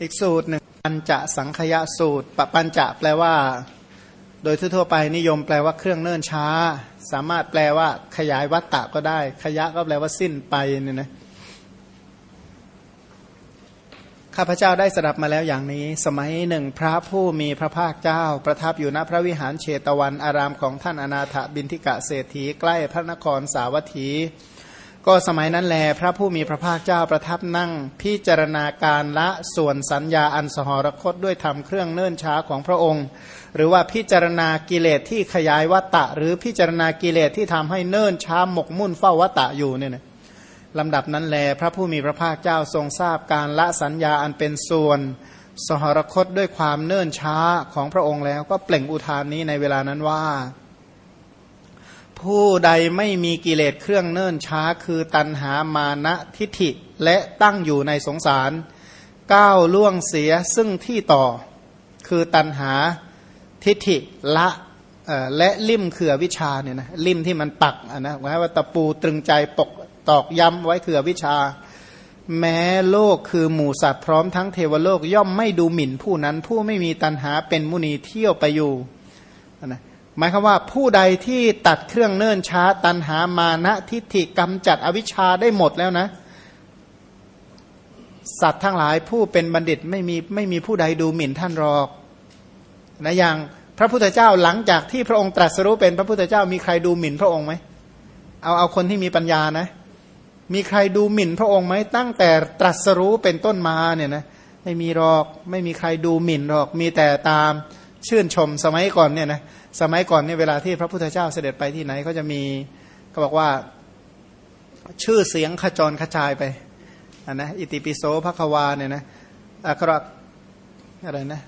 อีกสูตรหนึ่งปัญจสังขยะสูตรปปัญจะแปลว่า โดยทั่วไปนิยมแปลว่าเครื่องเนิ่นช้า สามารถแปลว่า ขยายวัตตะก็ได้ ขยะก็แปลว่าสิ้นไปเนี่ยนะข้าพเจ้าได้สดับมาแล้วอย่างนี้ สมัยหนึ่งพระผู้มีพระภาคเจ้า ประทับอยู่ณพระวิหารเชตวันอารามของท่านอนาถบินทิกะเศรษฐีใกล้พระนครสาวัตถี ก็สมัยนั้นแลพระผู้มีพระภาคเจ้าประทับนั่ง พิจารณาการละส่วนสัญญาอันสหรคตด้วยธรรมเครื่องเนิ่นช้าของพระองค์ หรือว่าพิจารณากิเลสที่ขยายวัตตะ หรือพิจารณากิเลสที่ทำให้เนิ่นช้าหมกมุ่นเฝ้าวัตตะอยู่เนี่ยนะลำดับนั้นแลพระผู้มีพระภาคเจ้าทรงทราบการละสัญญาอันเป็นส่วนสหรคตด้วยความเนิ่นช้าของพระองค์แล้วก็เปล่งอุทานนี้ในเวลานั้นว่า ผู้ใดไม่มีกิเลสเครื่องเนิ่นช้า คือตันหามานะทิฐิและตั้งอยู่ในสงสาร ก้าวล่วงเสียซึ่งที่ต่อ คือตันหาทิฐิละและลิ่มเขื่อวิชาเนี่ยนะลิ่มที่มันปักนะหมายว่าตะปูตรึงใจปกตอกย้ำไว้คือวิชา แม้โลกคือหมู่สัตว์พร้อมทั้งเทวโลกย่อมไม่ดูหมิ่นผู้นั้นผู้ไม่มีตัณหาเป็นมุนีเที่ยวไปอยู่ หมายคือว่าผู้ใดที่ตัดเครื่องเนิ่นช้า ตัณหามานะทิฏฐิกรรมจัดอวิชชาได้หมดแล้วนะ สัตว์ทั้งหลายผู้เป็นบัณฑิตไม่มีไม่มีผู้ใดดูหมิ่นท่านหรอกนะอย่างพระพุทธเจ้าหลังจากที่พระองค์ตรัสรู้เป็นพระพุทธเจ้ามีใครดูหมิ่นพระองค์ไหมเอาเอาคนที่มีปัญญานะ มีใครดูหมิ่นพระองค์ไหมตั้งแต่ตรัสรู้เป็นต้นมาเนี่ยนะไม่มีหรอกไม่มีใครดูหมิ่นหรอกมีแต่ตาม ชื่นชมสมัยก่อนเนี่ยนะสมัยก่อนเนี่ยเวลาที่พระพุทธเจ้าเสด็จไปที่ไหนก็จะมีก็บอกว่าชื่อเสียงขจรขจายไปนนะอิติปิโสภควาเนี่ยนะอักรอะไรนะ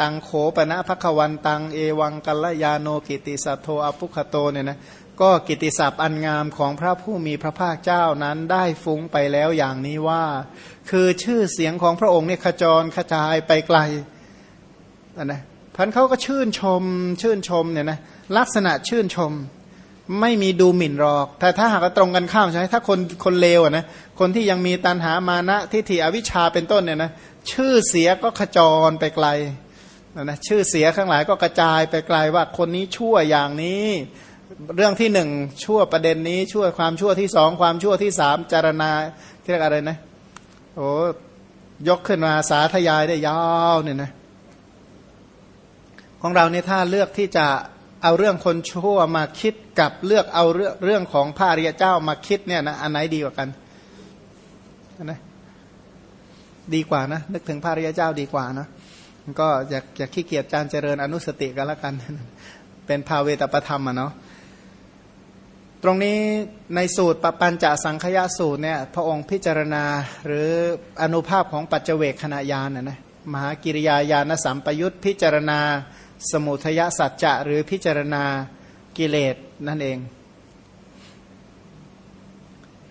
ตังโขปนะภควันตังเอวังกัลยาโนกิติสัทโทอภุคโตเนี่ยนะก็กิติศัพท์อันงามของพระผู้มีพระภาคเจ้านั้นได้ฟุ้งไปแล้วอย่างนี้ว่า คือชื่อเสียงของพระองค์เนี่ยขจรขจายไปไกล นะพันเขาก็ชื่นชมชื่นชมเนี่ยนะลักษณะชื่นชมไม่มีดูหมิ่นหรอก แต่ถ้าหากตรงกันข้ามใช่ไหมถ้าคนคนเลวอะนะ คนที่ยังมีตันหามานะทิฏฐิอวิชชาเป็นต้นเนี่ยนะ ชื่อเสียก็ขจรไปไกลนะชื่อเสียข้างหลายก็กระจายไปไกลว่าคนนี้ชั่วอย่างนี้ เรื่องที่หนึ่งชั่วประเด็นนี้ชั่วความชั่วที่สองความชั่วที่สามจารณาเรียกอะไรนะ โอ้ยกขึ้นมาสาธยายได้ยาวเนี่ยนะ ของเราเนี่ยถ้าเลือกที่จะเอาเรื่องคนชั่วมาคิดกับเลือกเอาเรื่องเรื่องของพระอริยเจ้ามาคิดเนี่ยนะอันไหนดีกว่ากันนะดีกว่านะนึกถึงพระอริยเจ้าดีกว่านะก็อยากอยากขี้เกียจจานเจริญอนุสติกันละกัน เป็นภาเวตประธรรมอะเนาะตรงนี้ในสูตรปปัญจสังขยาสูตรเนี่ยพระองค์พิจารณาหรืออนุภาพของปัจเจเวกขณะยานนะนะมหากิริยาญาณสัมปยุตพิจารณา สมุทยสัจจะหรือพิจารณากิเลสนั่นเอง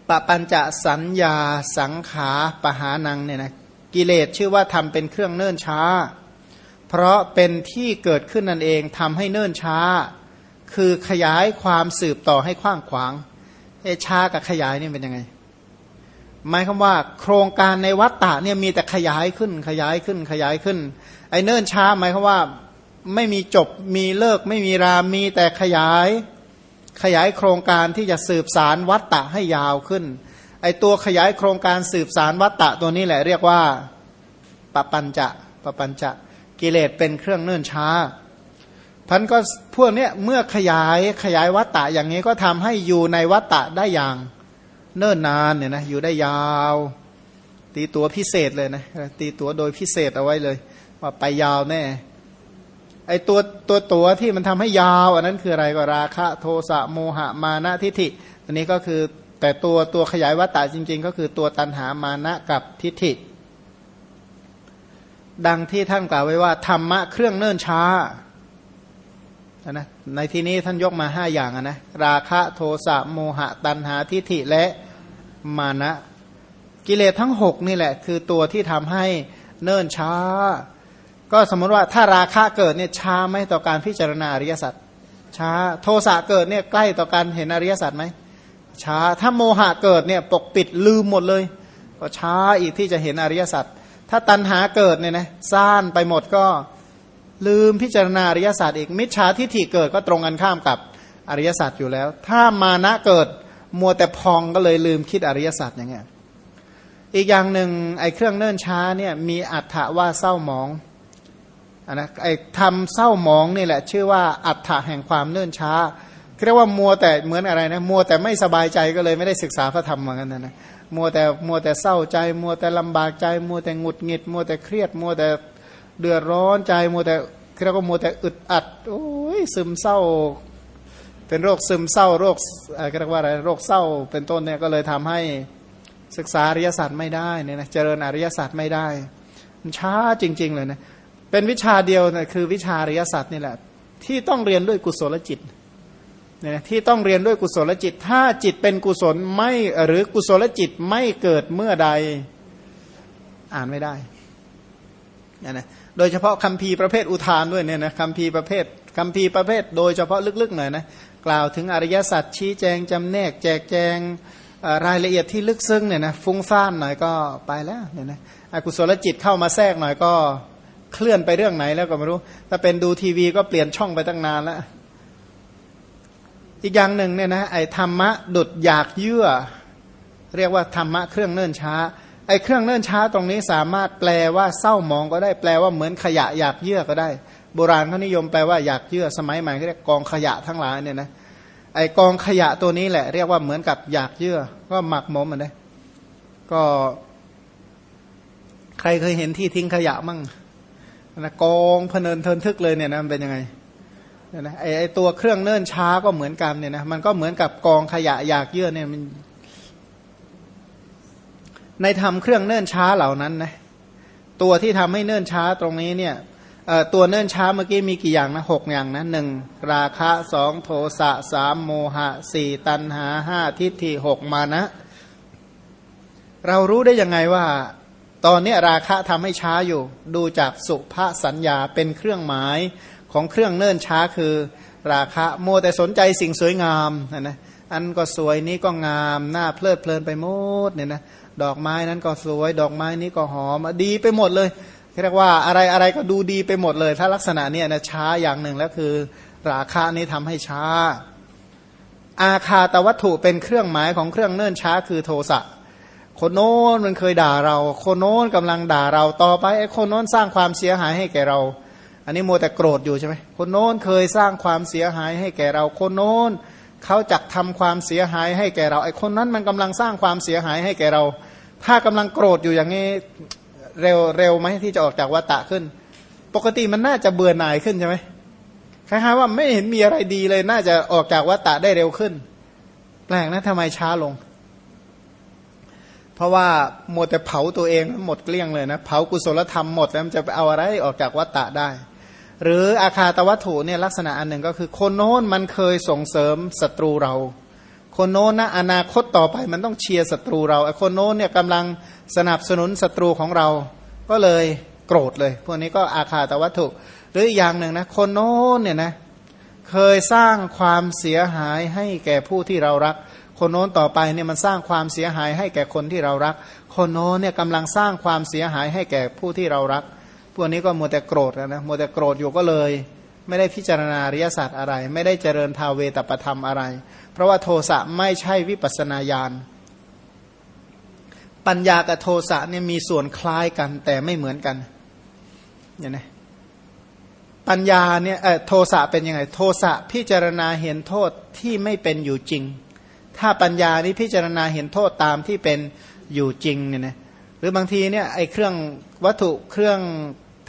ปปัญจสัญญาสังขาปหานังเนี่ยนะกิเลสชื่อว่าทำเป็นเครื่องเนิ่นช้า เพราะเป็นที่เกิดขึ้นนั่นเองทำให้เนิ่นช้า คือขยายความสืบต่อให้กว้างขวางเอช้ากับขยายนี่เป็นยังไงหมายคำว่า โครงการในวัตตะเนี่ยมีแต่ขยายขึ้นขยายขึ้นขยายขึ้น ไอ้เนิ่นช้าหมายคำว่า ไม่มีจบมีเลิกไม่มีรามมีแต่ขยาย ขยายโครงการที่จะสืบสารวัตตะให้ยาวขึ้น ไอตัวขยายโครงการสืบสารวัตตะตัวนี้แหละเรียกว่าปปัญจะปปัญจะกิเลสเป็นเครื่องเนิ่นช้าพันก็พวกเนี้ยเมื่อขยายขยายวัตตะอย่างนี้ก็ทำให้อยู่ในวัตตะได้อย่างเนิ่นนานเนี่ยนะอยู่ได้ยาว ตีตัวพิเศษเลยนะตีตัวโดยพิเศษเอาไว้เลย ว่าไปยาวแน่ ไอตัวตัวตัวที่มันทำให้ยาว อันนั้นคืออะไรก็ราคะโทสะโมหะมานะทิฏฐิ อันนี้ก็คือแต่ตัวตัวขยายวัตตะจริง ๆ ก็คือตัวตันหามานะกับทิฏฐิ ดังที่ท่านกล่าวไว้ว่าธรรมะเครื่องเนิ่นช้านะในที่นี้ท่านยกมาห้าอย่างนะราคะโทสะโมหะ ตันหาทิฏฐิและมานะ กิเลสทั้งหกนี่แหละ คือตัวที่ทำให้เนิ่นช้า ก็สมมติว่าถ้าราคะเกิดเนี่ยช้าไหมต่อการพิจารณาอริยสัจช้าโทสะเกิดเนี่ยใกล้ต่อการเห็นอริยสัจไหมช้าถ้าโมหะเกิดเนี่ยปกปิดลืมหมดเลย ก็ช้าอีกที่จะเห็นอริยสัจถ้าตัณหาเกิดเนี่ยนะซ่านไปหมดก็ลืมพิจารณาอริยสตร์อีกมิจฉาทิฏฐิเกิดก็ตรงกันข้ามกับอริยสตร์อยู่แล้ว ถ้ามานะเกิดมัวแต่พองก็เลยลืมคิดอริยสตร์อย่างเงี้ยอีกอย่างหนึ่งไอ้เครื่องเนิ่นช้าเนี่ยมีอัฏฐว่าเศร้าหมอง นนะไอ้ทำเศร้าหมองนี่แหละ ชื่อว่าอัฏฐะแห่งความเนิ่นช้าเรียกว่ามัวแต่เหมือนอะไรนะมัวแต่ไม่สบายใจก็เลยไม่ได้ศึกษาพระธรรมเหมือนกันนะนะมัวแต่มัวแต่เศร้าใจ มัวแต่ลำบากใจ มัวแต่หงุดหงิด มัวแต่เครียด มัวแต่เดือดร้อนใจ มัวแต่เรียกว่ามัวแต่อึดอัดโอ้ยซึมเศร้า เป็นโรคซึมเศร้าโรคเรียกว่าอะไรโรคเศร้าเป็นต้นเนี่ยก็เลยทำให้ศึกษาอริยศาสตร์ไม่ได้เนี่ยนะเจริญอริยศาสตร์ไม่ได้ มันช้าจริง ๆ เลยนะ เป็นวิชาเดียวนะคือวิชาอริยศาสตร์นี่แหละ ที่ต้องเรียนด้วยกุศลจิตเนี่ยที่ต้องเรียนด้วยกุศลจิต ถ้าจิตเป็นกุศลไม่หรือกุศลจิตไม่เกิดเมื่อใดอ่านไม่ได้เนี่ยนะโดยเฉพาะคัมภีร์ประเภทอุทานด้วยเนี่ยนะคัมภีร์ประเภทคัมภีร์ประเภท โดยเฉพาะลึกๆหน่อยนะกล่าวถึงอริยสัจชี้แจงจำแนก แจกแจงรายละเอียดที่ลึกซึ้งเนี่ยนะฟุ้งซ่านหน่อยก็ไปแล้วเนี่ยนะอกุศลจิตเข้ามาแทรกหน่อยก็ เคลื่อนไปเรื่องไหนแล้วก็ไม่รู้ ถ้าเป็นดูทีวีก็เปลี่ยนช่องไปตั้งนานแล้ว อีกอย่างหนึ่งเนี่ยนะไอ้ธรรมะดุดอยากเยื่อ เรียกว่าธรรมะเครื่องเนิ่นช้า ไอ้เครื่องเนิ่นช้าตรงนี้สามารถแปลว่าเศร้ามองก็ได้แปลว่าเหมือนขยะอยากเยื่อก็ได้ โบราณเขานิยมแปลว่าอยากเยื่อสมัยใหม่เขาเรียกกองขยะทั้งหลายเนี่ยนะไอกองขยะตัวนี้แหละ เรียกว่าเหมือนกับอยากเยื่อ ก็หมักหมมมันเลยก็ ใครเคยเห็นที่ทิ้งขยะมั่ง นะกองพเนินเทินทึกเลยเนี่ยนะมันเป็นยังไงเนี่ยนะไอไอตัวเครื่องเนิ่นช้าก็เหมือนกันเนี่ยนะมันก็เหมือนกับกองขยะอยากเยื่อเนี่ยมันในทำเครื่องเนิ่นช้าเหล่านั้นนะตัวที่ทำให้เนิ่นช้าตรงนี้เนี่ยตัวเนิ่นช้าเมื่อกี้มีกี่อย่างนะหกอย่างนะหนึ่งราคะสองโทสะสามโมหะสี่ตัณหาห้าทิฏฐิหกมานะ เรารู้ได้ยังไงว่า ตอนนี้ราคะทำให้ช้าอยู่ ดูจากสุภาสัญญาเป็นเครื่องหมายของเครื่องเนิ่นช้าคือ ราคะโมแต่สนใจสิ่งสวยงามนะนะอันก็สวยนี้ก็งามหน้าเพลิดเพลินไปหมดเนี่ยนะดอกไม้นั้นก็สวย ดอกไม้นี้ก็หอมดีไปหมดเลยเรียกว่าอะไรอะไรก็ดูดีไปหมดเลย ถ้าลักษณะเนี้ยนะช้าอย่างหนึ่งแล้วคือ ราคานี้ทำให้ช้า อาคาตวัตถุเป็นเครื่องหมายของเครื่องเนิ่นช้าคือโทสะ คนโน้นมันเคยด่าเรา คนโน้นกำลังด่าเราต่อไปไอ้คนโน้นสร้างความเสียหายให้แก่เรา อันนี้โมแต่โกรธอยู่ใช่ไหมคนโน้นเคยสร้างความเสียหายให้แก่เรา คนโน้นเขาจักทำความเสียหายให้แก่เรา ไอ้คนนั้นมันกำลังสร้างความเสียหายให้แก่เรา ถ้ากำลังโกรธอยู่อย่างนี้เร็วเร็วไหมที่จะออกจากวัตตะขึ้น ปกติมันน่าจะเบื่อหน่ายขึ้นใช่ไหมคล้ายๆว่าไม่เห็นมีอะไรดีเลยน่าจะออกจากวัตตะได้เร็วขึ้น แปลกนะทำไมช้าลง เพราะว่าหมดแต่เผาตัวเองหมดเกลี้ยงเลยนะเผากุศลธรรมหมดแล้วมันจะไปเอาอะไรออกจากวัตตะได้ หรืออาคาตวัตถุเนี่ยลักษณะอันหนึ่งก็คือ คนโน้นมันเคยส่งเสริมศัตรูเรา คนโน้นนะอนาคตต่อไปมันต้องเชียร์ศัตรูเราคนโน้นเนี่ยกำลังสนับสนุนศัตรูของเรา ก็เลยโกรธเลย พวกนี้ก็อาคาตวัตถุ หรืออย่างหนึ่งนะคนโน้นเนี่ยนะเคยสร้างความเสียหายให้แก่ผู้ที่เรารัก คนโน้นต่อไปเนี่ยมันสร้างความเสียหายให้แก่คนที่เรารัก คนโน้นเนี่ยกำลังสร้างความเสียหายให้แก่ผู้ที่เรารัก พวกนี้ก็มัวแต่โกรธนะมัวแต่โกรธอยู่ก็เลย ไม่ได้พิจารณาริยศาสตร์อะไร ไม่ได้เจริญทาเวตประธรรมอะไร เพราะว่าโทสะไม่ใช่วิปัสนาญาณปัญญากับโทสะเนี่ยมีส่วนคล้ายกันแต่ไม่เหมือนกันเนี่ยนะปัญญาเนี่ยโทสะเป็นยังไง โทสะพิจารณาเห็นโทษที่ไม่เป็นอยู่จริง ถ้าปัญญานี้พิจารณาเห็นโทษตามที่เป็นอยู่จริงเนี่ยนะหรือบางทีเนี่ยไอ้เครื่องวัตถุเครื่อง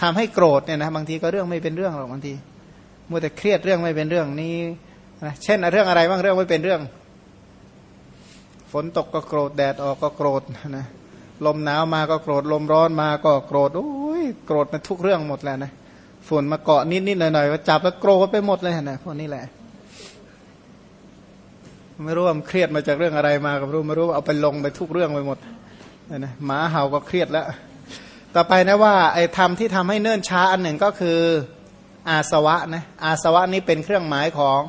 ทำให้โกรธเนี่ยนะบางทีก็เรื่องไม่เป็นเรื่องหรอกบางทีมัวแต่เครียดเรื่องไม่เป็นเรื่องนี้นะเช่นเรื่องอะไรบ้างเรื่องไม่เป็นเรื่อง ฝนตกก็โกรธแดดออกก็โกรธนะลมหนาวมาก็โกรธลมร้อนมาก็โกรธโอ้ยโกรธมันทุกเรื่องหมดแล้วนะฝุ่นมาเกาะนิดนิดหน่อยหน่อยก็จับแล้วโกรธไปหมดเลยนะพวกนี้แหละ ไม่รู้ว่ามันเครียดมาจากเรื่องอะไรมาก็รู้ไม่รู้เอาไปลงไปทุกเรื่องไปหมดนะหมาเห่าก็เครียดแล้ว ต่อไปนะว่าไอ้ธรรมที่ทำให้เนิ่นช้าอันหนึ่งก็คืออาสวะนะอาสวะนี้เป็นเครื่องหมายของ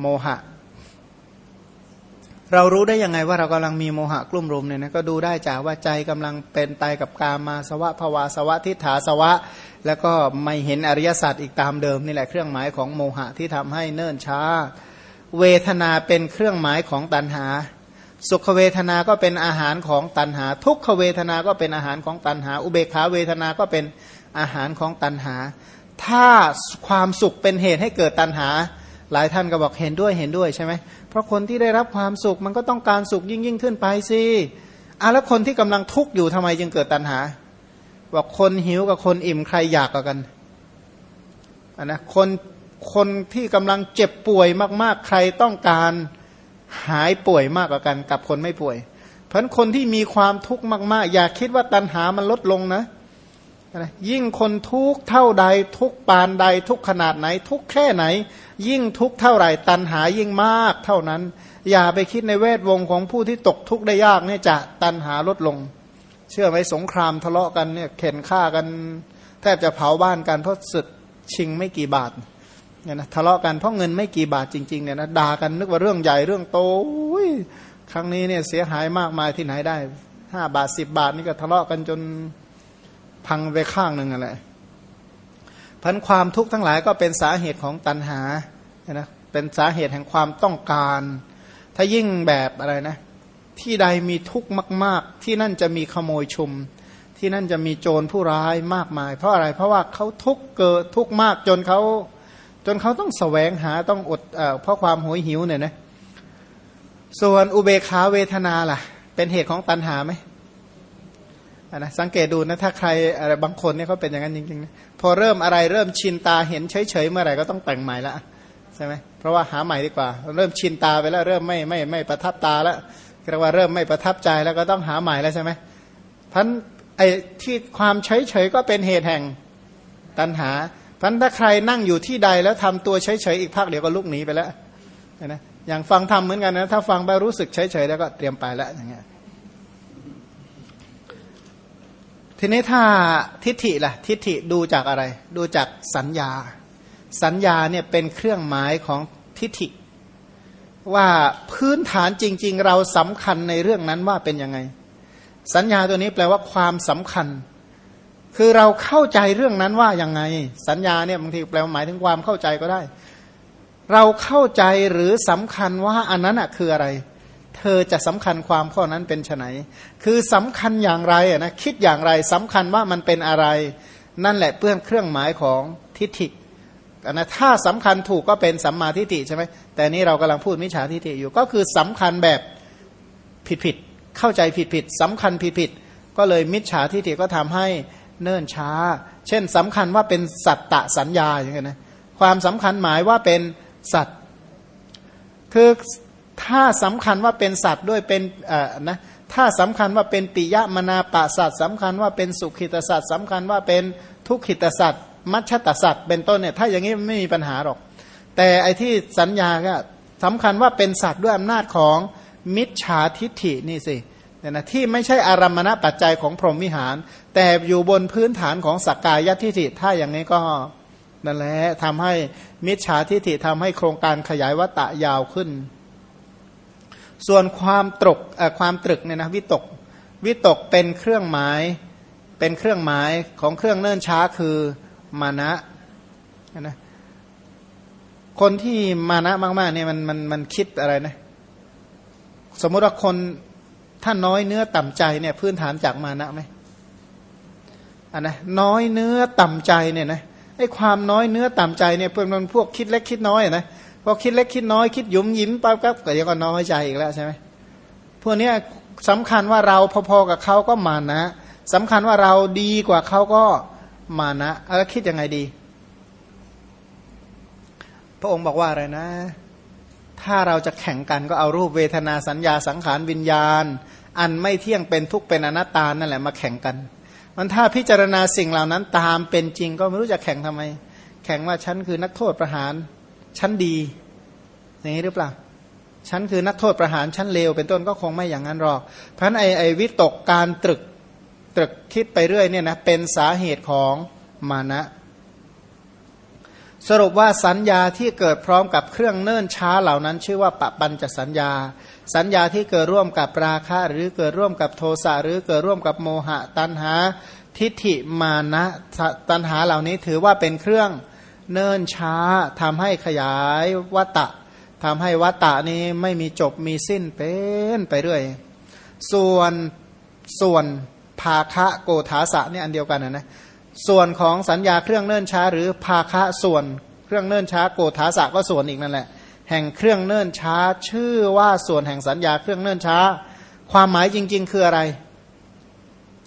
โมหะ เรารู้ได้ยังไงว่าเรากำลังมีโมหะกลุ่มรุมเนี่ยนะก็ดูได้จากว่าใจกำลังเป็นไปกับกามาสวะภวาสวะทิฏฐาสวะ แล้วก็ไม่เห็นอริยสัจอีกตามเดิมนี่แหละเครื่องหมายของโมหะที่ทำให้เนิ่นช้า เวทนาเป็นเครื่องหมายของตัณหา สุขเวทนาก็เป็นอาหารของตัณหา ทุกขเวทนาก็เป็นอาหารของตัณหา อุเบกขาเวทนาก็เป็นอาหารของตัณหา ถ้าความสุขเป็นเหตุให้เกิดตัณหา หลายท่านก็บอกเห็นด้วยเห็นด้วยใช่ไหมเพราะคนที่ได้รับความสุขมันก็ต้องการสุขยิ่งยิ่งขึ้นไปสิอะแล้วคนที่กำลังทุกข์อยู่ทำไมจึงเกิดตัณหาบอกคนหิวกับคนอิ่มใครอยากกว่ากันอันนะคน คนที่กำลังเจ็บป่วยมาก ๆ ใครต้องการหายป่วยมากกว่ากันกับคนไม่ป่วย เพราะคนที่มีความทุกข์มาก ๆ อย่าคิดว่าตัณหามันลดลงนะยิ่งคนทุกข์เท่าใดทุกปานใดทุกขนาดไหน ทุกแค่ไหน ยิ่งทุกข์เท่าไหร่ ตันหายิ่งมากเท่านั้น อย่าไปคิดในเวทวงของผู้ที่ตกทุกข์ได้ยากเนี่ยจะตันหาลดลง เชื่อไหมสงครามทะเลาะกันเนี่ยเข็นฆ่ากัน แทบจะเผาบ้านกันเพราะสึกชิงไม่กี่บาท เนี่ยนะทะเลาะกันเพราะเงินไม่กี่บาทจริงๆเนี่ยนะด่ากันนึกว่าเรื่องใหญ่เรื่องโตครั้งนี้เนี่ยเสียหายมากมายที่ไหนได้ห้าบาทสิบบาทนี่ก็ทะเลาะกันจนพังไปข้างหนึ่งอะไรพันความทุกข์ทั้งหลายก็เป็นสาเหตุของตัณหาเนะเป็นสาเหตุแห่งความต้องการ ถ้ายิ่งแบบอะไรนะ ที่ใดมีทุกข์มาก ๆ ที่นั่นจะมีขโมยชุม ที่นั่นจะมีโจรผู้ร้ายมากมาย เพราะอะไรเพราะว่าเขาทุกข์เกิดทุกข์มากจนเขา จนเขาต้องแสวงหาต้องอดเอเพราะความหยหิวเนี่ยนะส่วนอุเบขาเวทนาล่ะ เป็นเหตุของตัณหาไหมนะสังเกตดูนะถ้าใครอะไรบางคนเนี่ยเขาเป็นอย่างนั้นจริงๆนะพอเริ่มอะไรเริ่มชินตาเห็นเฉยๆเมื่อไหร่ก็ต้องแต่งใหม่ละใช่ไหมเพราะว่าหาใหม่ดีกว่า เริ่มชินตาไปแล้วเริ่มไม่ไม่ไม่ประทับตาแล้วเรียกว่าเริ่มไม่ประทับใจแล้วก็ต้องหาใหม่แล้วใช่ไหมพันไอ้ที่ความเฉยๆก็เป็นเหตุแห่งตัณหา พันถ้าใครนั่งอยู่ที่ใดแล้วทำตัวเฉยๆอีกพักเดี๋ยวก็ลุกหนีไปแล้วนะอย่างฟังทำเหมือนกันนะถ้าฟังไปรู้สึกเฉยๆแล้วก็เตรียมไปแล้วอย่างเงี้ยทีนี้ถ้าทิฏฐิล่ะทิฏฐิดูจากอะไร ดูจากสัญญา สัญญาเนี่ยเป็นเครื่องหมายของทิฏฐิ ว่าพื้นฐานจริง ๆ เราสำคัญในเรื่องนั้นว่าเป็นยังไง สัญญาตัวนี้แปลว่าความสำคัญ คือเราเข้าใจเรื่องนั้นว่ายังไง สัญญาเนี่ยบางทีแปลหมายถึงความเข้าใจก็ได้ เราเข้าใจหรือสำคัญว่าอันนั้นอะคืออะไร เธอจะสำคัญความข้อนั้นเป็นไนคือสำคัญอย่างไรนะคิดอย่างไรสำคัญว่ามันเป็นอะไร นั่นแหละเพื่อนเครื่องหมายของทิฏฐินะถ้าสำคัญถูกก็เป็นสัมมาทิฏฐิใช่ไหมแต่นี้เรากำลังพูดมิจฉาทิฏฐิอยู่ก็คือสำคัญแบบผิดผิดเข้าใจผิดผิดสำคัญผิดผิดก็เลยมิจฉาทิฏฐิก็ทำให้ เนิ่นช้า เช่นสำคัญว่าเป็นสัตตะสัญญาอย่างเงี้ยนะความสำคัญหมายว่าเป็นสัตว์ คือถ้าสำคัญว่าเป็นสัตว์ด้วยเป็นอ่านะถ้าสำคัญว่าเป็นปิยมนาปะสัตว์สำคัญว่าเป็นสุขิตสัตว์สำคัญว่าเป็นทุกขิตสัตว์มัชชตสัตว์เป็นต้นเนี่ยถ้าอย่างนี้ไม่มีปัญหาหรอก แต่ไอ้ที่สัญญาก็สำคัญว่าเป็นสัตว์ด้วยอำนาจของมิจฉาทิฐินี่สิเนี่ยนะที่ไม่ใช่อารมณปัจจัยของพรหมวิหาร แต่อยู่บนพื้นฐานของสักกายทิฏฐิถ้าอย่างนี้ก็นั่นแหละทำให้มิจฉาทิฏฐิทำให้โครงการขยายวัตะยาวขึ้น ส่วนความตรกความตรึกเนี่ยนะวิตกวิตกเป็นเครื่องหมายเป็นเครื่องหมายของเครื่องเนิ่นช้าคือมานะนะคนที่มานะมากๆเนี่ยมันมันมันคิดอะไรนะสมมติว่าคน ถ้าน้อยเนื้อต่ำใจเนี่ยพื้นฐานจากมานะไหมอันนะน้อยเนื้อต่ำใจเนี่ยนะไอ้ความน้อยเนื้อต่ำใจเนี่ยเป็นพวกคิดเล็กคิดน้อยนะพอคิดเล็กคิดน้อยคิดยุ่มยิ้มปั๊บก็เดี๋ยวก็น้อยใจอีกแล้วใช่ไหมพวกนี้สำคัญว่าเราพอๆกับเขาก็มานะสำคัญว่าเราดีกว่าเขาก็มานะแล้วคิดยังไงดี พระองค์บอกว่าอะไรนะ ถ้าเราจะแข่งกันก็เอารูปเวทนาสัญญาสังขารวิญญาณ อันไม่เที่ยงเป็นทุกข์เป็นอนัตตานั่นแหละมาแข่งกัน มันถ้าพิจารณาสิ่งเหล่านั้นตามเป็นจริงก็ไม่รู้จะแข่งทำไม แข่งว่าฉันคือนักโทษประหารชั้นดีอย่างนี้หรือเปล่าชั้นคือนักโทษประหารชั้นเลวเป็นต้นก็คงไม่อย่างนั้นหรอกเพราะฉะนั้นไอไอวิตกการตรึกตรึกคิดไปเรื่อยเนี่ยนะเป็นสาเหตุของมานะ สรุปว่าสัญญาที่เกิดพร้อมกับเครื่องเนิ่นช้าเหล่านั้น ชื่อว่าปปัญจสัญญา สัญญาที่เกิดร่วมกับราคะ หรือเกิดร่วมกับโทสะหรือเกิดร่วมกับโมหะตัณหา ทิฏฐิมานะตัณหาเหล่านี้ถือว่าเป็นเครื่องเนิ่นช้าทำให้ขยายวัตตะทำให้วัตตะนี้ไม่มีจบมีสิ้นเป็นไปเรื่อยส่วนส่วนภาคะโกธาสะนี่อันเดียวกันนะนะ ส่วนของสัญญาเครื่องเนิ่นช้า หรือภาคะส่วนเครื่องเนิ่นช้าโกธาสะก็ส่วนอีกนั่นแหละ แห่งเครื่องเนิ่นช้า ชื่อว่าส่วนแห่งสัญญาเครื่องเนิ่นช้า ความหมายจริง ๆ คืออะไร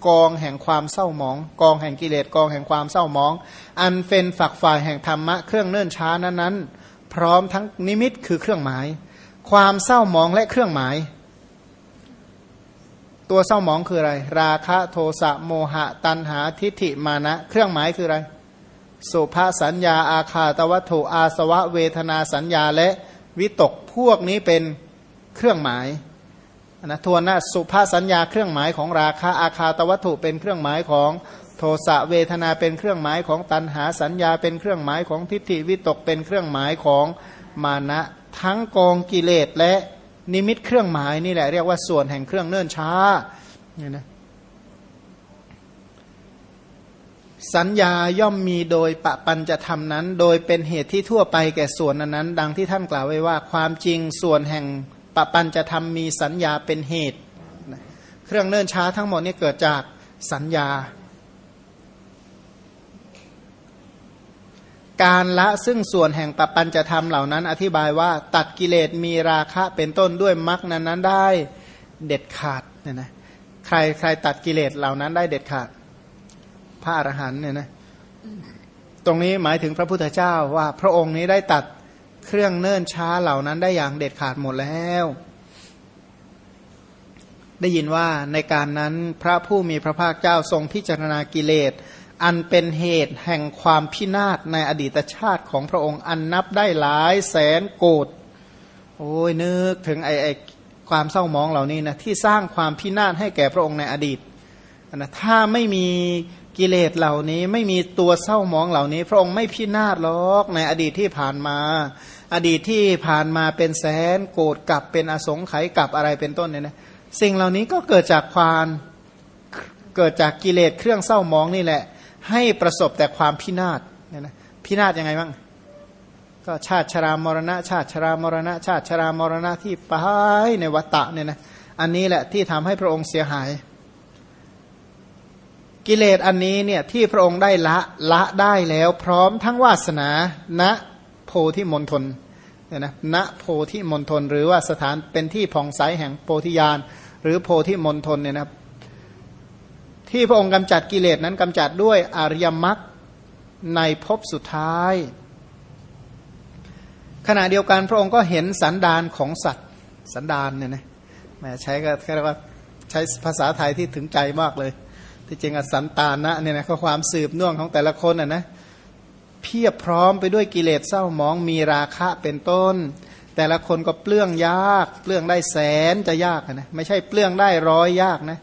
กองแห่งความเศร้าหมอง กองแห่งกิเลสกองแห่งความเศร้าหมอง อันเป็นฝักฝ่ายแห่งธรรมะเครื่องเนิ่นช้านั้นๆ พร้อมทั้งนิมิตคือเครื่องหมาย ความเศร้าหมองและเครื่องหมาย ตัวเศร้าหมองคืออะไร ราคะโทสะโมหะ ตันหาทิฏฐิมานะ เครื่องหมายคืออะไร สุภาสัญญาอาคาตวัตถุอาสวะเวทนาสัญญาและวิตกพวกนี้เป็นเครื่องหมายนะทวนนะสุภาสัญญาเครื่องหมายของราคะอาคาตวัตถุเป็นเครื่องหมายของโทสะเวทนาเป็นเครื่องหมายของตันหาสัญญาเป็นเครื่องหมายของทิฏฐิวิตกเป็นเครื่องหมายของมานะ ทั้งกองกิเลสและ นิมิตเครื่องหมายนี่แหละเรียกว่าส่วนแห่งเครื่องเนื่นช้าเนี่ยนะสัญญาย่อมมีโดยปะปันจะทำนั้น โดยเป็นเหตุที่ทั่วไปแก่ส่วนนั้น ดังที่ท่านกล่าวไว้ว่า ความจริงส่วนแห่งปะปันจะทำมีสัญญาเป็นเหตุ เครื่องเนื่นช้าทั้งหมดนี่เกิดจากสัญญา การละซึ่งส่วนแห่งปปัญจะทำเหล่านั้น อธิบายว่าตัดกิเลสมีราคะเป็นต้นด้วยมรรคนั้นนั้นได้เด็ดขาดเนี่ยนะใครใครตัดกิเลสเหล่านั้นได้เด็ดขาด พระอรหันต์เนี่ยนะตรงนี้หมายถึงพระพุทธเจ้าว่าพระองค์นี้ได้ตัดเครื่องเนิ่นช้าเหล่านั้นได้อย่างเด็ดขาดหมดแล้ว ได้ยินว่าในการนั้นพระผู้มีพระภาคเจ้าทรงพิจารณากิเลส อันเป็นเหตุแห่งความพินาศในอดีตชาติของพระองค์อันนับได้หลายแสนโกดโอ้ยนึกถึงไอ้ไอความเศร้ามองเหล่านี้นะที่สร้างความพินาศให้แก่พระองค์ในอดีตนะถ้าไม่มีกิเลสเหล่านี้ไม่มีตัวเศร้ามองเหล่านี้ พระองค์ไม่พินาศหรอกในอดีตที่ผ่านมา อดีตที่ผ่านมาเป็นแสนโกรธกับเป็นอสงไขยกับอะไรเป็นต้นเนี่ยนะสิ่งเหล่านี้ก็เกิดจากความเกิดจากกิเลสเครื่องเศร้ามองนี่แหละ ให้ประสบแต่ความพินาศเนี่ยนะพินาศยังไงบ้างก็ชาติชรามรณะ ชาติชรามรณะ ชาติชรามรณะที่ไปในวัตตะเนี่ยนะอันนี้แหละที่ทำให้พระองค์เสียหาย กิเลสอันนี้เนี่ยที่พระองค์ได้ละละได้แล้ว พร้อมทั้งวาสนาณโพธิมณฑลเนี่ยนะณโพธิมณฑลหรือว่าสถานเป็นที่ผ่องใสแห่งโพธิญาณหรือโพธิมณฑลเนี่ยนะ ที่พระองค์กำจัดกิเลสนั้นกำจัดด้วยอริยมรรคในภพสุดท้าย ขณะเดียวกันพระองค์ก็เห็นสันดานของสัตว์สันดานเนี่ยนะแม่ใช้ก็เรียกว่าใช้ภาษาไทยที่ถึงใจมากเลย ที่จริงอสันตานะเนี่ยนะก็ความสืบเนื่องของแต่ละคนอะนะเพียบพร้อมไปด้วยกิเลสเศร้าหมองมีราคะเป็นต้น แต่ละคนก็เปลื้องยาก เปลื้องได้แสนจะยากนะไม่ใช่เปลื้องได้ร้อยยากนะ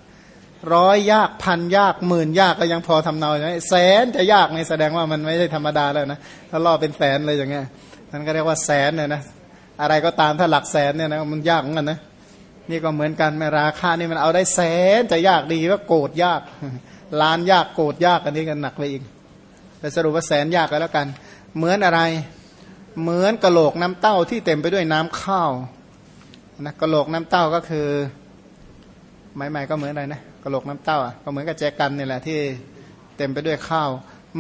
ร้อยยากพันยากหมื่นยากก็ยังพอทำเนาใช่ไหมแสนจะยากในแสดงว่ามันไม่ใช่ธรรมดาแล้วนะถ้าล่อเป็นแสนเลยอย่างเงี้ยนั่นก็เรียกว่าแสนเนี่ยนะอะไรก็ตามถ้าหลักแสนเนี่ยนะมันยากเหมือนกันนะนี่ก็เหมือนกันแม่ราคานี่มันเอาได้แสนจะยากดีว่าโกรธยากล้านยากโกรธยากอันนี้กันหนักไปอีกแต่สรุปว่าแสนยากก็แล้วกัน เหมือนอะไร เหมือนกระโหลกน้ำเต้าที่เต็มไปด้วยน้ำข้าวนะกระโหลกน้ำเต้าก็คือใหม่ๆก็เหมือนอะไรนะ กระโหลกน้ำเต้าก็เหมือนกับแจกันนี่แหละที่เต็มไปด้วยข้าว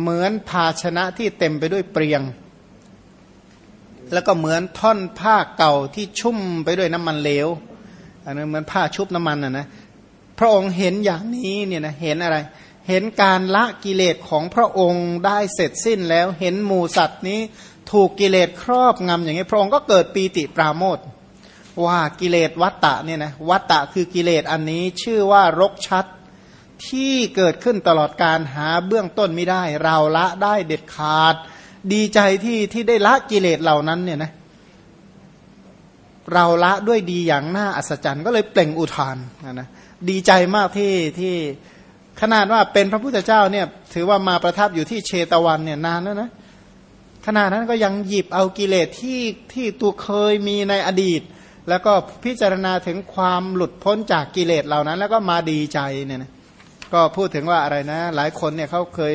เหมือนภาชนะที่เต็มไปด้วยเปรียง แล้วก็เหมือนท่อนผ้าเก่าที่ชุ่มไปด้วยน้ำมันเหลวอันนั้นเหมือนผ้าชุบน้ำมันอะนะพระองค์เห็นอย่างนี้เนี่ยนะเห็นอะไร เห็นการละกิเลสของพระองค์ได้เสร็จสิ้นแล้วเห็นหมูสัตว์นี้ถูกกิเลสครอบงำอย่างนี้พระองค์ก็เกิดปีติปราโมท ว่ากิเลสวัตตะเนี่ยนะวัตตะคือกิเลสอันนี้ชื่อว่ารกชัดที่เกิดขึ้นตลอดการหาเบื้องต้นไม่ได้ เราละได้เด็ดขาด ดีใจที่ที่ได้ละกิเลสเหล่านั้นเนี่ยนะเราละด้วยดีอย่างน่าอัศจรรย์ ก็เลยเปล่งอุทานนะดีใจมากที่ที่ขนาดว่าเป็นพระพุทธเจ้าเนี่ยถือว่ามาประทับอยู่ที่เชตวันเนี่ยนานแล้วนะขณะนั้นก็ยังหยิบเอากิเลสที่ที่ตัวเคยมีในอดีต แล้วก็พิจารณาถึงความหลุดพ้นจากกิเลสเหล่านั้น แล้วก็มาดีใจเนี่ยนะก็พูดถึงว่าอะไรนะ หลายคนเนี่ยเขาเคย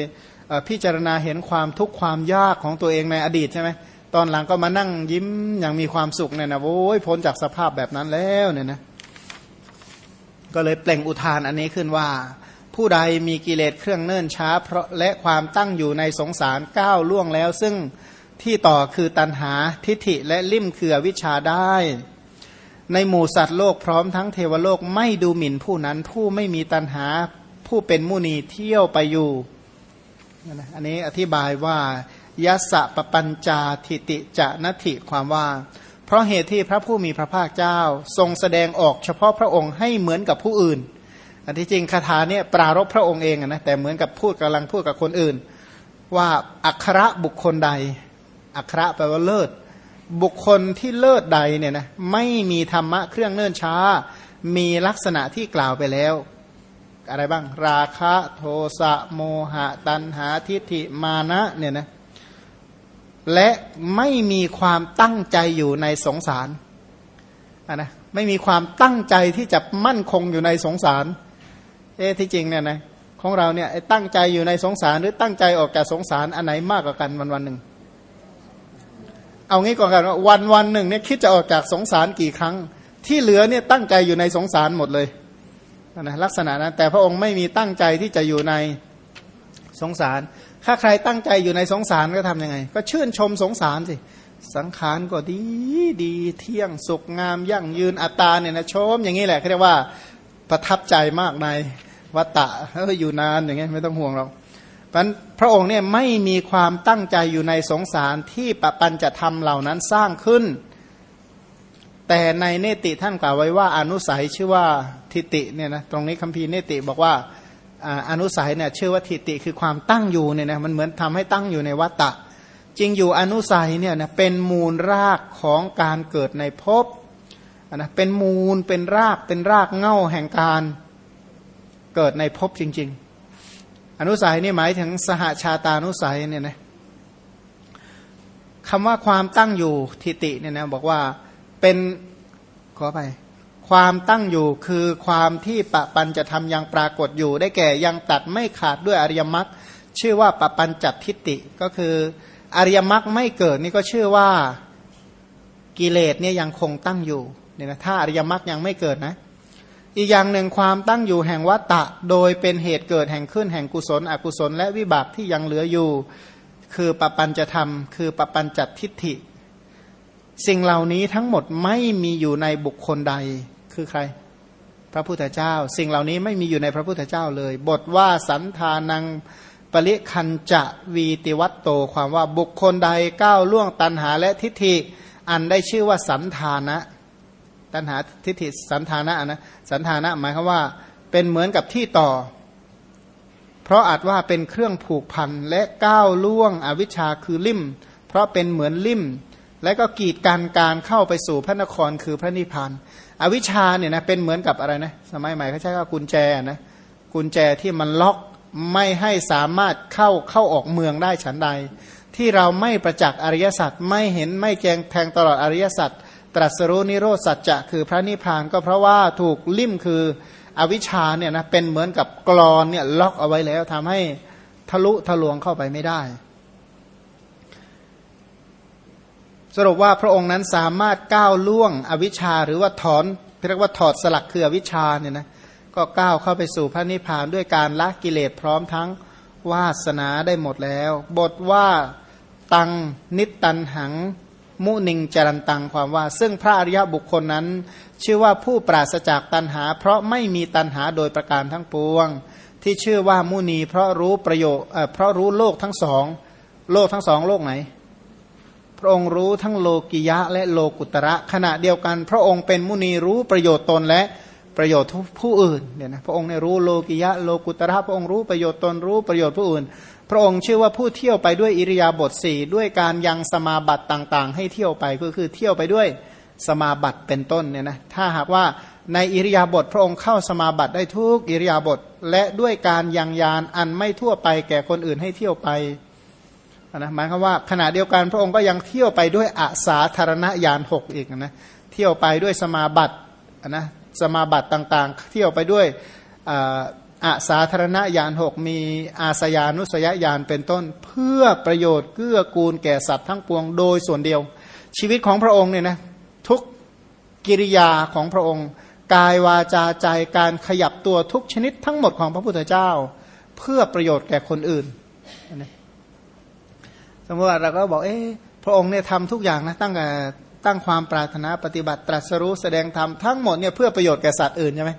พิจารณาเห็นความทุกข์ความยากของตัวเองในอดีตใช่ไหมตอนหลังก็มานั่งยิ้มอย่างมีความสุขเนี่ยนะโอ้ยพ้นจากสภาพแบบนั้นแล้วเนี่ยนะก็เลยเปล่งอุทานอันนี้ขึ้นว่า ผู้ใดมีกิเลสเครื่องเนิ่นช้า เพราะและความตั้งอยู่ในสงสารก้าวล่วงแล้ว ซึ่งที่ต่อคือตันหาทิฏฐิและลิ่มเคือวิชาได้ ในหมู่สัตว์โลกพร้อมทั้งเทวโลกไม่ดูหมิ่นผู้นั้นผู้ไม่มีตันหาผู้เป็นมุนีเที่ยวไปอยู่ อันนี้อธิบายว่ายัสะปปัญจาทิติจะนติความว่า เพราะเหตุที่พระผู้มีพระภาคเจ้าทรงแสดงออกเฉพาะพระองค์ให้เหมือนกับผู้อื่น อันที่จริงคาถาเนี่ยปรารบพระองค์เองนะแต่เหมือนกับพูดกำลังพูดกับคนอื่น ว่าอัครบุคคลใด อัครแปลว่าเลิศ บุคคลที่เลิศใดเนี่ยนะไม่มีธรรมะเครื่องเนื่นช้า มีลักษณะที่กล่าวไปแล้ว อะไรบ้าง ราคะโทสะโมหะ ตันหาทิฏฐิมานะเนี่ยนะและไม่มีความตั้งใจอยู่ในสงสารนนะไม่มีความตั้งใจที่จะมั่นคงอยู่ในสงสาร เอ๊ที่จริงเนี่ยนะของเราเนี่ยตั้งใจอยู่ในสงสารหรือตั้งใจออกจากสงสารอันไหนมากกว่ากันวันวันหนึ่ง เอางี้ก่อนกันว่าวันวันหนึ่งเนี่ยคิดจะออกจากสงสารกี่ครั้ง ที่เหลือเนี่ยตั้งใจอยู่ในสงสารหมดเลยนะลักษณะนั้นแต่พระองค์ไม่มีตั้งใจที่จะอยู่ในสงสาร ถ้าใครตั้งใจอยู่ในสงสารก็ทํำยังไง ก็ชื่นชมสงสารสิสังขารก็ดีดีเที่ยงสุขงามยั่งยืนอัตตาเนี่ยนะชมอย่างนี้แหละเขาเรียกว่าประทับใจมากในวัตตะอยู่นานอย่างเงี้ยไม่ต้องห่วงหรอก พระพระองค์เนี่ยไม่มีความตั้งใจอยู่ในสงสารที่ปปัญจะทำเหล่านั้นสร้างขึ้น แต่ในเนติท่านกล่าวไว้ว่าอนุสัยชื่อว่าทิติเนี่ยนะตรงนี้คัมภีร์เนติบอกว่าอนุสัยเนี่ยชื่อว่าทิฏฐิคือความตั้งอยู่เนี่ยนะมันเหมือนทำให้ตั้งอยู่ในวัตตะ จริงอยู่อนุสัยเนี่ยนะเป็นมูลรากของการเกิดในภพนะเป็นมูลเป็นรากเป็นรากเง่าแห่งการเกิดในภพจริง ๆ อนุสัยนี่หมายถึงสหาชาตานุสัยเนี่ยนะคำว่าความตั้งอยู่ทิฏฐิเนี่ยนะบอกว่าเป็นขอไปความตั้งอยู่คือความที่ปะปันจะทำยังปรากฏอยู่ ได้แก่ยังตัดไม่ขาดด้วยอริยมรรคชื่อว่าปะปันจัดทิฏฐิก็คืออริยมรรคไม่เกิดนี่ก็ชื่อว่ากิเลสเนี่ยยังคงตั้งอยู่เนี่ยนะถ้าอริยมรรคยังไม่เกิดนะ อีกอย่างหนึ่งความตั้งอยู่แห่งวัตตะ โดยเป็นเหตุเกิดแห่งขึ้นแห่งกุศล อกุศล และวิบากที่ยังเหลืออยู่ คือปปันจะทำคือปปันจัทิฏฐิ สิ่งเหล่านี้ทั้งหมดไม่มีอยู่ในบุคคลใดคือใคร พระพุทธเจ้า สิ่งเหล่านี้ไม่มีอยู่ในพระพุทธเจ้าเลย บทว่าสันทานังปริคันจะวีติวัตโต ความว่าบุคคลใดก้าวล่วงตันหาและทิฏฐิ อันได้ชื่อว่าสันทานะ ตันหาทิฏฐิสันทานะนะสันทานะหมายความว่าเป็นเหมือนกับที่ต่อ เพราะอาจว่าเป็นเครื่องผูกพันและก้าวล่วงอวิชชาคือลิ่ม เพราะเป็นเหมือนลิ่ม และก็กีดการการเข้าไปสู่พระนครคือพระนิพพานอวิชชาเนี่ยนะเป็นเหมือนกับอะไรนะสมัยใหม่เขาใช้ว่ากุญแจนะกุญแจที่มันล็อกไม่ให้สามารถเข้าเข้าออกเมืองได้ฉันใด ที่เราไม่ประจักษ์อริยสัจไม่เห็นไม่แจงแทงตลอดอริยสัจ ตรัสรู้นิโรธสัจจะคือพระนิพพานก็เพราะว่าถูกลิ่มคืออวิชชาเนี่ยนะเป็นเหมือนกับกรอนเนี่ยล็อกเอาไว้แล้วทำให้ทะลุทะลวงเข้าไปไม่ได้ สรุปว่าพระองค์นั้นสามารถก้าวล่วงอวิชชาหรือว่าถอนเรียกว่าถอดสลักคืออวิชชาเนี่ยนะก็ก้าวเข้าไปสู่พระนิพพานด้วยการละกิเลสพร้อมทั้งวาสนาได้หมดแล้ว บทว่าตังนิตันหัง มุนิงจรันตังความว่า ซึ่งพระอริยบุคคลนั้น ชื่อว่าผู้ปราศจากตันหา เพราะไม่มีตันหาโดยประการทั้งปวง ที่ชื่อว่ามุนีเพราะรู้ประโยชน์เพราะรู้โลกทั้งสอง โลกทั้งสองโลกไหน พระองค์รู้ทั้งโลกิยะและโลกุตระ ขณะเดียวกัน พระองค์เป็นมุนีรู้ประโยชน์ตนและประโยชน์ผู้อื่นเนี่ยนะพระองค์เนี่ยรู้โลกิยะโลกุตระพระองค์รู้ประโยชน์ตนรู้ประโยชน์ผู้อื่น พระองค์ชื่อว่าผู้เที่ยวไปด้วยอิริยาบถสี่ด้วยการยังสมาบัติต่างๆ ให้เที่ยวไปก็คือเที่ยวไปด้วยสมาบัติเป็นต้นเนี่ยนะถ้าหากว่าในอิริยาบถพระองค์เข้าสมาบัติได้ทุกอิริยาบถและด้วยการยังยานอันไม่ทั่วไปแก่คนอื่นให้เที่ยวไปนะหมายความว่าขณะเดียวกันพระองค์ก็ยังเที่ยวไปด้วยอาสาธารณญาณหกอีกนะเที่ยวไปด้วยสมาบัตินะสมาบัติต่างๆ เที่ยวไปด้วย อาสาธารณญาณหกมีอาสยานุสยญาณเป็นต้น เพื่อประโยชน์เกื้อกูลแก่สัตว์ทั้งปวงโดยส่วนเดียว ชีวิตของพระองค์เนี่ยนะทุกกิริยาของพระองค์ กายวาจาใจการขยับตัวทุกชนิดทั้งหมดของพระพุทธเจ้า เพื่อประโยชน์แก่คนอื่นสมมติว่าเราก็บอกเอ๊ะพระองค์เนี่ยทำทุกอย่างนะตั้งแต่ตั้งความปรารถนาปฏิบัติตรัสรู้แสดงธรรมทั้งหมดเนี่ยเพื่อประโยชน์แก่สัตว์อื่นใช่ไหม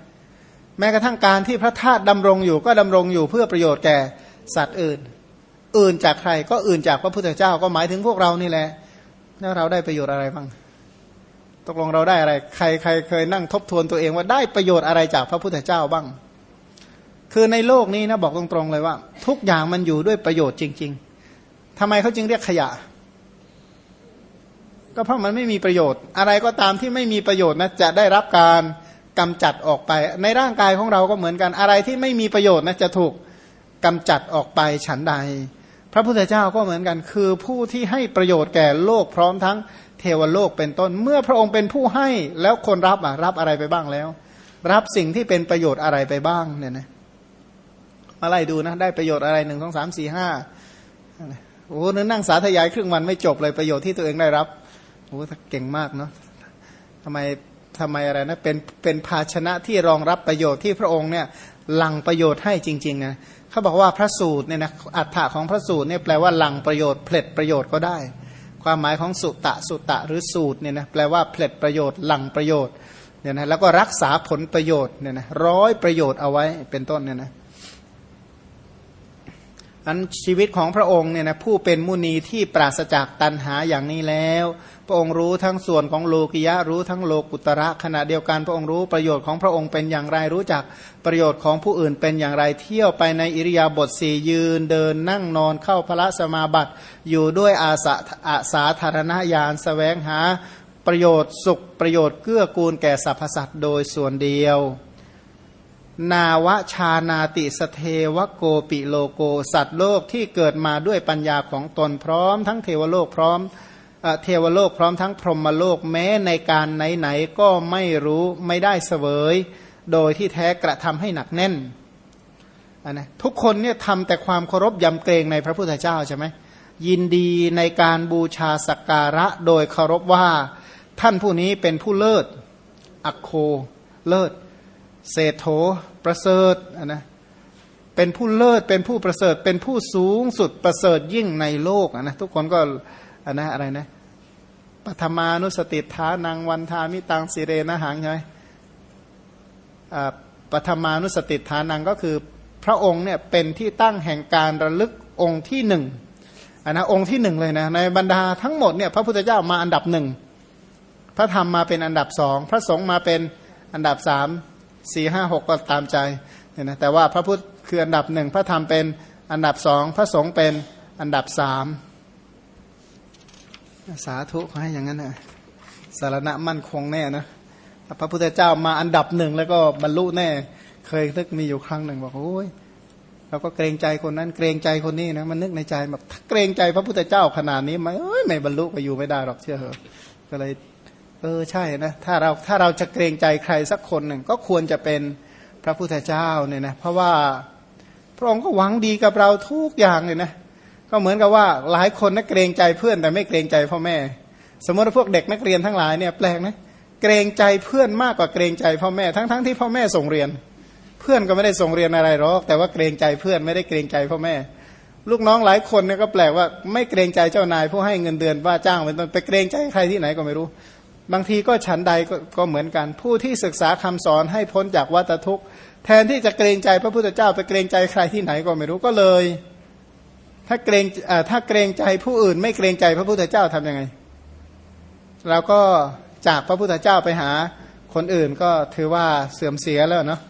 แม้กระทั่งการที่พระธาตุดำรงอยู่ก็ดำรงอยู่เพื่อประโยชน์แก่สัตว์อื่น อื่นจากใครก็อื่นจากพระพุทธเจ้าก็หมายถึงพวกเรานี่แหละแล้วเราได้ประโยชน์อะไรบ้างตกลงเราได้อะไร ใครใครเคยนั่งทบทวนตัวเองว่าได้ประโยชน์อะไรจากพระพุทธเจ้าบ้าง คือในโลกนี้นะบอกตรงๆเลยว่า ทุกอย่างมันอยู่ด้วยประโยชน์จริง ๆทำไมเขาจึงเรียกขยะ ก็เพราะมันไม่มีประโยชน์ อะไรก็ตามที่ไม่มีประโยชน์นะจะได้รับการ กำจัดออกไป ในร่างกายของเราก็เหมือนกันอะไรที่ไม่มีประโยชน์นะจะถูกกำจัดออกไปฉันใด พระพุทธเจ้าก็เหมือนกัน คือผู้ที่ให้ประโยชน์แก่โลกพร้อมทั้งเทวโลกเป็นต้น เมื่อพระองค์เป็นผู้ให้แล้วคนรับอะรับอะไรไปบ้างแล้ว รับสิ่งที่เป็นประโยชน์อะไรไปบ้างเนี่ยนะมาไล่ดูนะได้ประโยชน์อะไรหนึ่งสองสามสี่ห้าโอ้นนั่งสาธยายครึ่งวันไม่จบเลยประโยชน์ที่ตัวเองได้รับโอ้เก่งมากเนาะทำไม ทำไมอะไรนะเป็นเป็นภาชนะที่รองรับประโยชน์ที่พระองค์เนี่ยหลังประโยชน์ให้จริงๆนะเขาบอกว่าพระสูตรเนี่ยนะอัฏฐะของพระสูตรเนี่ยแปลว่าหลังประโยชน์เพลิดประโยชน์ก็ได้ ความหมายของสุตะสุตะหรือสูตรเนี่ยนะแปลว่าเพลิดประโยชน์หลังประโยชน์เนี่ยนะแล้วก็รักษาผลประโยชน์เนี่ยนะร้อยประโยชน์เอาไว้เป็นต้นเนี่ยนะ อันชีวิตของพระองค์เนี่ยนะผู้เป็นมุนีที่ปราศจากตัณหาอย่างนี้แล้ว พระองค์รู้ทั้งส่วนของโลกิยะรู้ทั้งโลกุตระขณะเดียวกันพระองค์รู้ประโยชน์ของพระองค์เป็นอย่างไรรู้จักประโยชน์ของผู้อื่นเป็นอย่างไรเที่ยวไปในอิริยาบถสี่ยืนเดินนั่งนอนเข้าพระสมาบัติ อยู่ด้วยอาสาอาสาธารณญาณสแสวงหาประโยชน์สุขประโยชน์เกื้อกูลแก่สรรพสัตว์โดยส่วนเดียว นาวชานาติสเทวโกปิโลโก สัตว์โลกที่เกิดมาด้วยปัญญาของตนพร้อม ทั้งเทวโลกพร้อมเทวโลกพร้อมทั้งพรหมโลกแม้ในการไหนๆก็ไม่รู้ไม่ได้เสวย โดยที่แท้กระทำให้หนักแน่นนะทุกคนเนี่ยทำแต่ความเคารพยำเกรงในพระพุทธเจ้าใช่ไหมยินดีในการบูชาสักการะโดยเคารพว่าท่านผู้นี้เป็นผู้เลิศ อักโคเลิศ เศรษโธประเสริฐนะเป็นผู้เลิศเป็นผู้ประเสริฐ เป็นผู้สูงสุดประเสริฐยิ่งในโลกนะทุกคนก็อันนะอะไรนะปฐมานุสติฐานังวันทามิตังสิเรนะหังใช่ไหมปฐมานุสติฐานังก็คือพระองค์เนี่ยเป็นที่ตั้งแห่งการระลึกองค์ที่หนึ่งอันนะองค์ที่หนึ่งเลยนะในบรรดาทั้งหมดเนี่ยพระพุทธเจ้ามาอันดับหนึ่งพระธรรมมาเป็นอันดับสองพระสงฆ์มาเป็นอันดับสาม สี่ห้าหกก็ตามใจเนี่ยนะแต่ว่าพระพุทธคืออันดับหนึ่งพระธรรมเป็นอันดับสองพระสงฆ์เป็นอันดับสามสาธุขอให้อย่างนั้นนะสารณะมั่นคงแน่นะพระพุทธเจ้ามาอันดับหนึ่งแล้วก็บรรลุแน่ เคยนึกมีอยู่ครั้งหนึ่งบอกโอ้ยเราก็เกรงใจคนนั้นเกรงใจคนนี้นะมันนึกในใจแบบเกรงใจพระพุทธเจ้าขนาดนี้ไหมเอ้ยไม่บรรลุไปอยู่ไม่ได้หรอกเชื่อเหรอก็เลย เออใช่นะถ้าเราถ้าเราจะเกรงใจใครสักคนหนึ่ง ก็ควรจะเป็นพระพุทธเจ้าเนี่ยนะเพราะว่าพระองค์ก็หวังดีกับเราทุกอย่างเลยนะก็เหมือนกับว่าหลายคนนักเกรงใจเพื่อนแต่ไม่เกรงใจพ่อแม่ สมมติว่าพวกเด็กนักเรียนทั้งหลายเนี่ยแปลกนะเกรงใจเพื่อนมากกว่าเกรงใจพ่อแม่ทั้งๆทที่พ่อแม่ส่งเรียน เพื่อนก็ไม่ได้ส่งเรียนอะไรหรอก แต่ว่าเกรงใจเพื่อนไม่ได้เกรงใจพ่อแม่ ลูกน้องหลายคนเนี่ยก็แปลกว่าไม่เกรงใจเจ้านายผู้ให้เงินเดือนว่าจ้างเป็นต้นไปเกรงใจใครที่ไหนก็ไม่รู้ บางทีก็ฉันใดก็เหมือนกัน ผู้ที่ศึกษาคำสอนให้พ้นจากวัฏทุกข์ แทนที่จะเกรงใจพระพุทธเจ้าไปเกรงใจใครที่ไหนก็ไม่รู้ก็เลย ถ้าเกรงถ้าเกรงใจผู้อื่น ไม่เกรงใจพระพุทธเจ้าทํำยังไงเราก็จากพระพุทธเจ้าไปหาคนอื่นก็ถือว่าเสื่อมเสียแล้วเนาะ